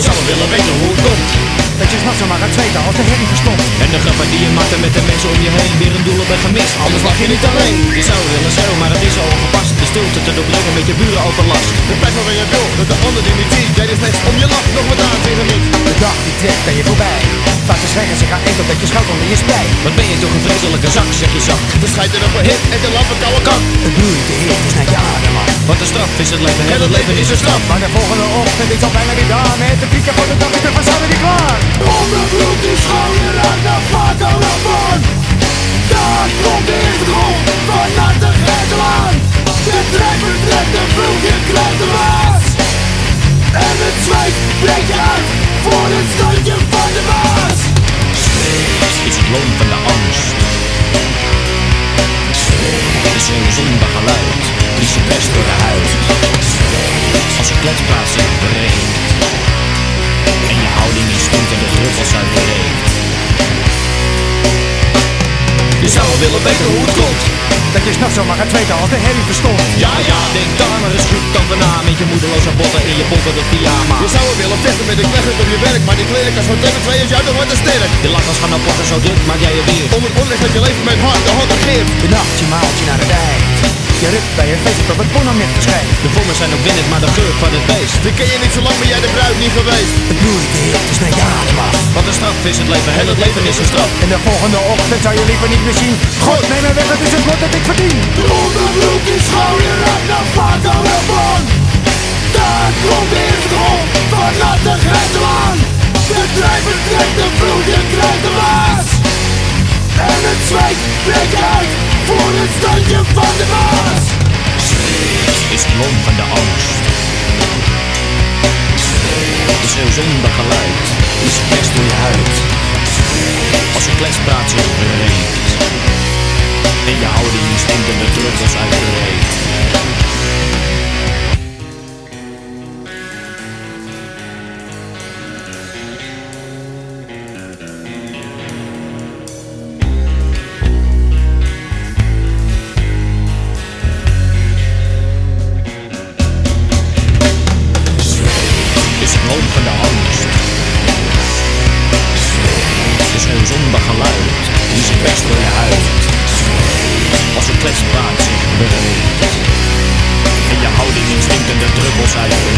willen weten hoe het komt. Dat je s'nachts zomaar gaat zweten als de herrie verstopt. En de grappen die je maakt met de mensen om je heen Weer een doel op een gemist, anders lag je niet alleen. Je zou willen schreeuwen, maar het is al gepast. De stilte te doorbrengen met je buren overlast De pech waar je wil, dat de ander die niet ziet. Jij is slechts om je lach, nog wat aan tegen niet De dag die trekt aan je voorbij. Vaak te zeggen zich aan enkel dat je schout onder je spijt. Wat ben je toch een vreselijke zak, zeg je zacht. De schijt er op een hit en de lampen koude kant Het bloeit de hit is naar je adem Wat een straf is het leven, heel het leven is een straf Maar de volgende ochtend is al bijna weer daar. Met de pieken voor de dag is de façade weer klaar. Onderbroek die schouder aan de vaderland Daar komt de rol vanuit de Gretelaan De drijver trekt de vloeg, je krijgt de waas. En het zweet breekt je uit voor het standje van de baas. Is het loon van de angst? Het is een zonder geluid, je best door de huid. Als je kletspraat zich breekt En je houding is stinkt en de druppels uit de reet. Je zou wel willen weten hoe het komt. Dat je s'nachts zomaar gaat zweten als de herrie verstopt. Ja, ja, denk daar maar eens goed over na Met je moedeloze botten in je polverde pyjama. Je zou wel willen vechten met de knecht op je werk Maar die klerenkast van tegen twee is jou nog wat te sterk. Je lachers gaan nou potten, zo druk maak jij je weer. Om het onrecht dat je leven met hart de hand regeert De nacht je maalt je naar het ei. Je rukt bij je feest tot het bonhommet verschijnt. De vongen zijn ook winnend, maar de geur van het beest Die ken je niet zo lang, ben jij de bruid niet geweest Het bloeit hit is naar je adem af. Wat een straf is het leven, heel het leven is een straf En de volgende ochtend zou je liever niet meer zien. God, neem me weg, het is het lot dat ik verdien. De onderbroek die schouder aan de vaderland Daar komt de rol vanuit de Gretelaan De drijver trekt de vloed, je krijgt de waas En het zweet breekt uit voor het standje van de baas is het loon van de angst. De schreeuw zonder geluid, is best door je huid. Als je kletspraat zich breekt. En je houding stinkt en de druppels uit de reet. Ken je houding, stinken de druppels uit.